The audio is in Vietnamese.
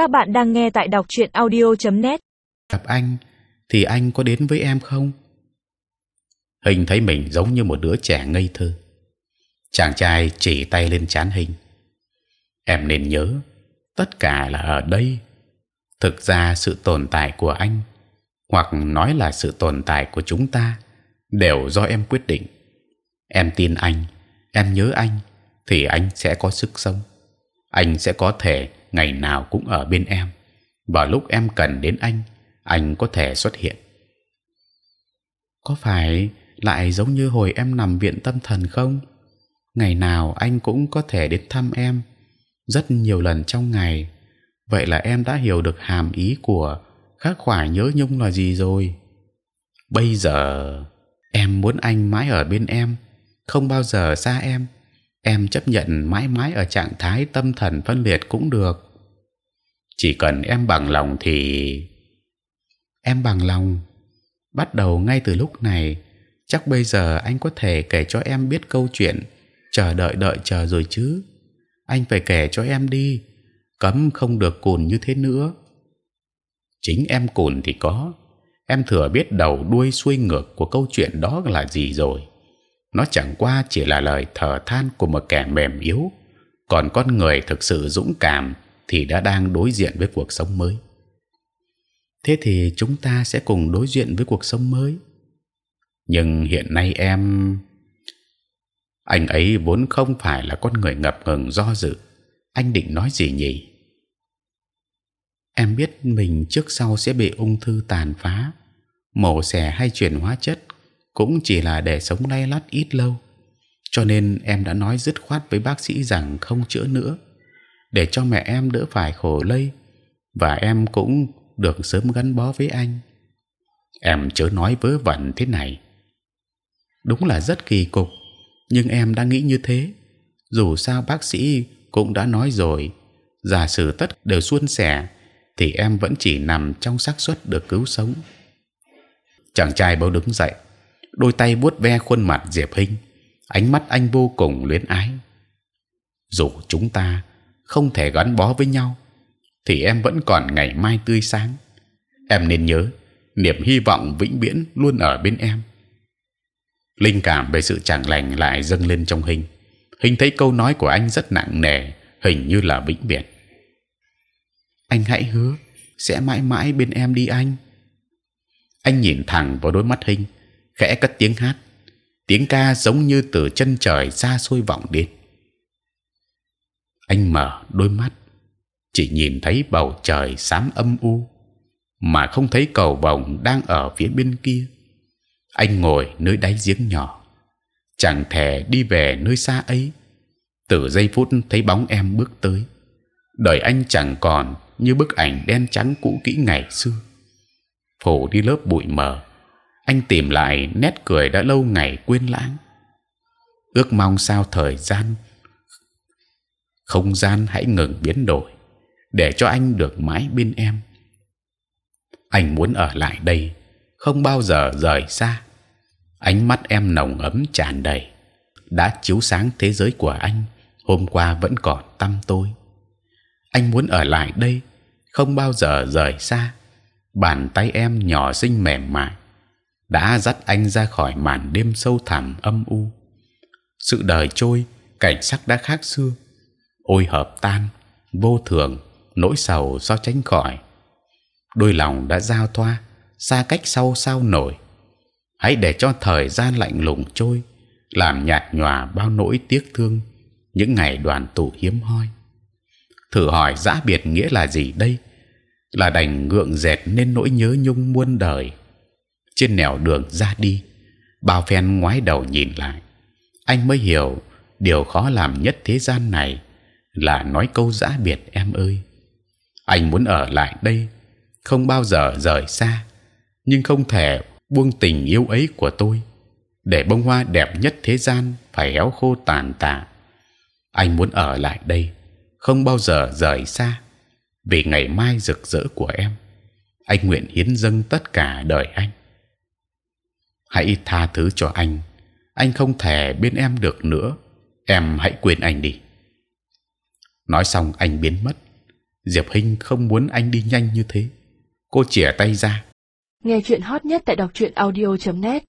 Các bạn đang nghe tại đọc truyện audio.net. gặp anh thì anh có đến với em không? Hình thấy mình giống như một đứa trẻ ngây thơ. Chàng trai chỉ tay lên chán Hình. Em nên nhớ, tất cả là ở đây. Thực ra sự tồn tại của anh, hoặc nói là sự tồn tại của chúng ta, đều do em quyết định. Em tin anh, em nhớ anh, thì anh sẽ có sức sống. Anh sẽ có thể ngày nào cũng ở bên em. Vào lúc em cần đến anh, anh có thể xuất hiện. Có phải lại giống như hồi em nằm viện tâm thần không? Ngày nào anh cũng có thể đến thăm em, rất nhiều lần trong ngày. Vậy là em đã hiểu được hàm ý của khắc khoải nhớ nhung là gì rồi. Bây giờ em muốn anh mãi ở bên em, không bao giờ xa em. Em chấp nhận mãi mãi ở trạng thái tâm thần phân liệt cũng được. Chỉ cần em bằng lòng thì em bằng lòng. Bắt đầu ngay từ lúc này, chắc bây giờ anh có thể kể cho em biết câu chuyện. Chờ đợi đợi chờ rồi chứ. Anh phải kể cho em đi. Cấm không được cùn như thế nữa. Chính em cùn thì có. Em thừa biết đầu đuôi xuôi ngược của câu chuyện đó là gì rồi. Nó chẳng qua chỉ là lời thở than của một kẻ mềm yếu. Còn con người thực sự dũng cảm thì đã đang đối diện với cuộc sống mới. Thế thì chúng ta sẽ cùng đối diện với cuộc sống mới. Nhưng hiện nay em, anh ấy vốn không phải là con người ngập ngừng do dự. Anh định nói gì nhỉ? Em biết mình trước sau sẽ bị ung thư tàn phá, mổ xẻ hay chuyển hóa chất cũng chỉ là để sống lay lắt ít lâu. Cho nên em đã nói dứt khoát với bác sĩ rằng không chữa nữa để cho mẹ em đỡ phải khổ lây và em cũng được sớm gắn bó với anh. Em chớ nói vớ vẩn thế này. Đúng là rất kỳ cục, nhưng em đã nghĩ như thế. Dù sao bác sĩ cũng đã nói rồi, giả sử tất đều suôn sẻ, thì em vẫn chỉ nằm trong xác suất được cứu sống. Chàng trai bỗng đứng dậy, đôi tay vuốt ve khuôn mặt Diệp Hinh, ánh mắt anh vô cùng luyến ái. Dù chúng ta không thể gắn bó với nhau thì em vẫn còn ngày mai tươi sáng. Em nên nhớ niềm hy vọng vĩnh viễn luôn ở bên em. Linh cảm về sự chẳng lành lại dâng lên trong hình hình thấy câu nói của anh rất nặng nề hình như là vĩnh biệt. anh hãy hứa sẽ mãi mãi bên em đi anh. Anh nhìn thẳng vào đôi mắt hình khẽ cất tiếng hát. Tiếng ca giống như từ chân trời xa xôi vọng đến. Anh mở đôi mắt, chỉ nhìn thấy bầu trời xám âm u, mà không thấy cầu vồng đang ở phía bên kia. Anh ngồi nơi đáy giếng nhỏ, chẳng thể đi về nơi xa ấy. Từ giây phút thấy bóng em bước tới, đời anh chẳng còn như bức ảnh đen trắng cũ kỹ ngày xưa. Phủ đi lớp bụi mờ anh tìm lại nét cười đã lâu ngày quên lãng. Ước mong sao thời gian, không gian hãy ngừng biến đổi, để cho anh được mãi bên em. Anh muốn ở lại đây, không bao giờ rời xa. Ánh mắt em nồng ấm tràn đầy. Đã chiếu sáng thế giới của anh, hôm qua vẫn còn tăm tối. Anh muốn ở lại đây, không bao giờ rời xa. Bàn tay em nhỏ xinh mềm mại đã dắt anh ra khỏi màn đêm sâu thẳm âm u. Sự đời trôi, cảnh sắc đã khác xưa. Ôi hợp tan, vô thường, nỗi sầu do tránh khỏi. Đôi lòng đã giao thoa, xa cách sau sao nổi. Hãy để cho thời gian lạnh lùng trôi, làm nhạt nhòa bao nỗi tiếc thương, những ngày đoàn tụ hiếm hoi. Thử hỏi giã biệt nghĩa là gì đây? Là đành ngượng dệt nên nỗi nhớ nhung muôn đời trên nẻo đường ra đi. Bao phen ngoái đầu nhìn lại. Anh mới hiểu điều khó làm nhất thế gian này là nói câu giã biệt em ơi. Anh muốn ở lại đây, không bao giờ rời xa, nhưng không thể buông tình yêu ấy của tôi. Để bông hoa đẹp nhất thế gian phải héo khô tàn tạ. Anh muốn ở lại đây, không bao giờ rời xa, vì ngày mai rực rỡ của em. Anh nguyện hiến dâng tất cả đời anh hãy tha thứ cho anh. Anh không thể bên em được nữa. Em hãy quên anh đi. Nói xong, anh biến mất. Diệp Hinh không muốn anh đi nhanh như thế. Cô chìa tay ra. Nghe chuyện hot nhất tại đọc truyện audio.net